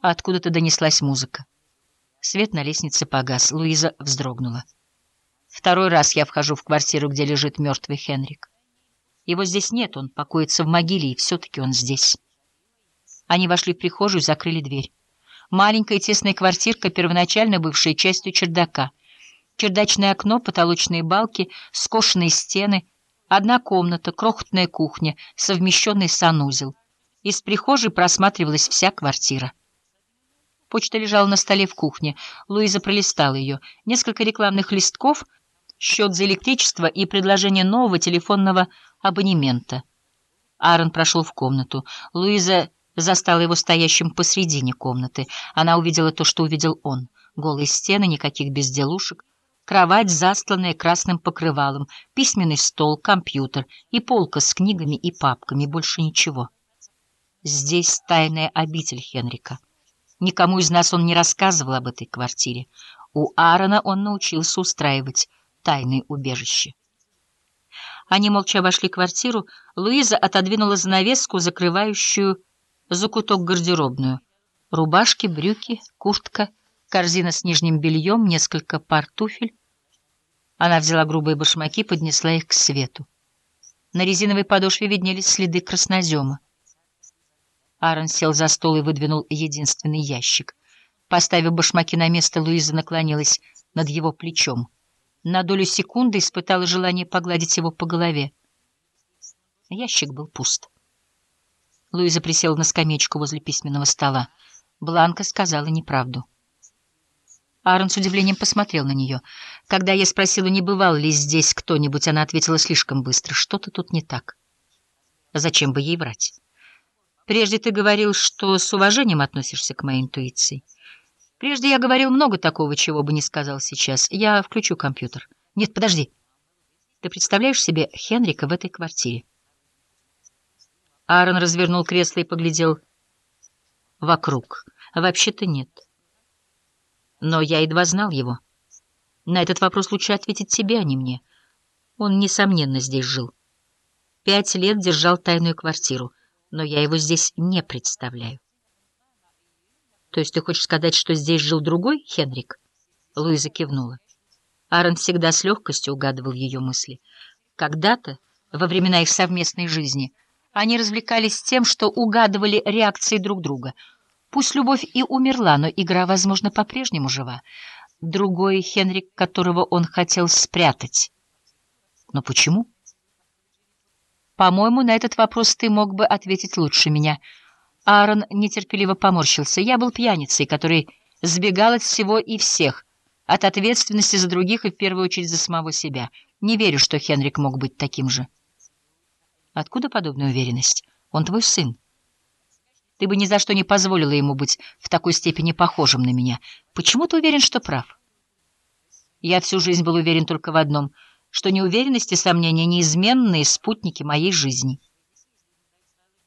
Откуда-то донеслась музыка. Свет на лестнице погас. Луиза вздрогнула. Второй раз я вхожу в квартиру, где лежит мертвый Хенрик. Его здесь нет, он покоится в могиле, и все-таки он здесь. Они вошли в прихожую и закрыли дверь. Маленькая тесная квартирка, первоначально бывшая частью чердака. Чердачное окно, потолочные балки, скошенные стены, одна комната, крохотная кухня, совмещенный санузел. Из прихожей просматривалась вся квартира. Почта лежала на столе в кухне. Луиза пролистала ее. Несколько рекламных листков, счет за электричество и предложение нового телефонного абонемента. Аарон прошел в комнату. Луиза застала его стоящим посредине комнаты. Она увидела то, что увидел он. Голые стены, никаких безделушек. Кровать, застланная красным покрывалом, письменный стол, компьютер и полка с книгами и папками, больше ничего. Здесь тайная обитель Хенрика. Никому из нас он не рассказывал об этой квартире. У Аарона он научился устраивать тайные убежища. Они молча обошли квартиру. Луиза отодвинула занавеску, закрывающую закуток гардеробную. Рубашки, брюки, куртка, корзина с нижним бельем, несколько пар туфель. Она взяла грубые башмаки, поднесла их к свету. На резиновой подошве виднелись следы краснозема. Аарон сел за стол и выдвинул единственный ящик. Поставив башмаки на место, Луиза наклонилась над его плечом. На долю секунды испытала желание погладить его по голове. Ящик был пуст. Луиза присела на скамеечку возле письменного стола. Бланка сказала неправду. Аарон с удивлением посмотрел на нее. Когда я спросила, не бывал ли здесь кто-нибудь, она ответила слишком быстро. Что-то тут не так. Зачем бы ей врать? Прежде ты говорил, что с уважением относишься к моей интуиции. Прежде я говорил много такого, чего бы не сказал сейчас. Я включу компьютер. Нет, подожди. Ты представляешь себе Хенрика в этой квартире? Аарон развернул кресло и поглядел вокруг. Вообще-то нет. Но я едва знал его. На этот вопрос лучше ответить тебе, а не мне. Он, несомненно, здесь жил. Пять лет держал тайную квартиру но я его здесь не представляю. То есть ты хочешь сказать, что здесь жил другой Хенрик? Луиза кивнула. Аарон всегда с легкостью угадывал ее мысли. Когда-то, во времена их совместной жизни, они развлекались тем, что угадывали реакции друг друга. Пусть любовь и умерла, но игра, возможно, по-прежнему жива. Другой Хенрик, которого он хотел спрятать. Но почему? По-моему, на этот вопрос ты мог бы ответить лучше меня. Аарон нетерпеливо поморщился. Я был пьяницей, который сбегал от всего и всех, от ответственности за других и в первую очередь за самого себя. Не верю, что Хенрик мог быть таким же. Откуда подобная уверенность? Он твой сын. Ты бы ни за что не позволила ему быть в такой степени похожим на меня. Почему ты уверен, что прав? Я всю жизнь был уверен только в одном — что неуверенность и сомнения — неизменные спутники моей жизни.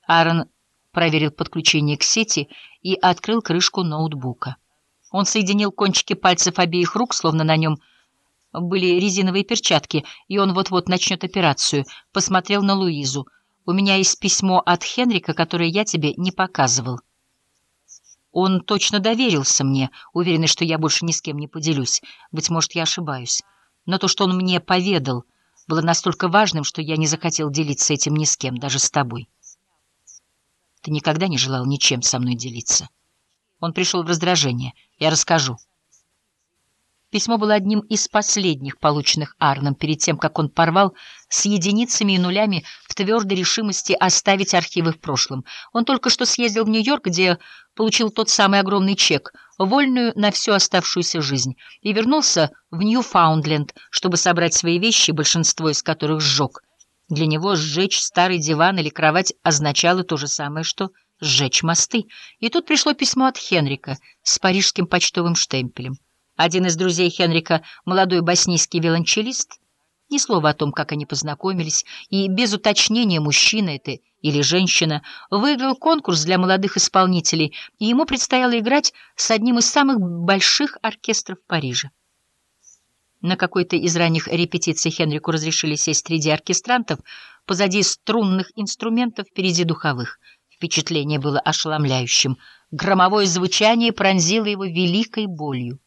Аарон проверил подключение к сети и открыл крышку ноутбука. Он соединил кончики пальцев обеих рук, словно на нем были резиновые перчатки, и он вот-вот начнет операцию. Посмотрел на Луизу. «У меня есть письмо от Хенрика, которое я тебе не показывал». Он точно доверился мне, уверенный, что я больше ни с кем не поделюсь. Быть может, я ошибаюсь но то, что он мне поведал, было настолько важным, что я не захотел делиться этим ни с кем, даже с тобой. Ты никогда не желал ничем со мной делиться. Он пришел в раздражение. Я расскажу. Письмо было одним из последних, полученных Арном, перед тем, как он порвал с единицами и нулями в твердой решимости оставить архивы в прошлом. Он только что съездил в Нью-Йорк, где получил тот самый огромный чек, вольную на всю оставшуюся жизнь, и вернулся в Ньюфаундленд, чтобы собрать свои вещи, большинство из которых сжег. Для него сжечь старый диван или кровать означало то же самое, что сжечь мосты. И тут пришло письмо от Хенрика с парижским почтовым штемпелем. Один из друзей Хенрика, молодой боснийский виолончелист, ни слова о том, как они познакомились, и без уточнения, мужчина это или женщина, выиграл конкурс для молодых исполнителей, и ему предстояло играть с одним из самых больших оркестров Парижа. На какой-то из ранних репетиций Хенрику разрешили сесть среди оркестрантов, позади струнных инструментов, впереди духовых — Впечатление было ошеломляющим. Громовое звучание пронзило его великой болью.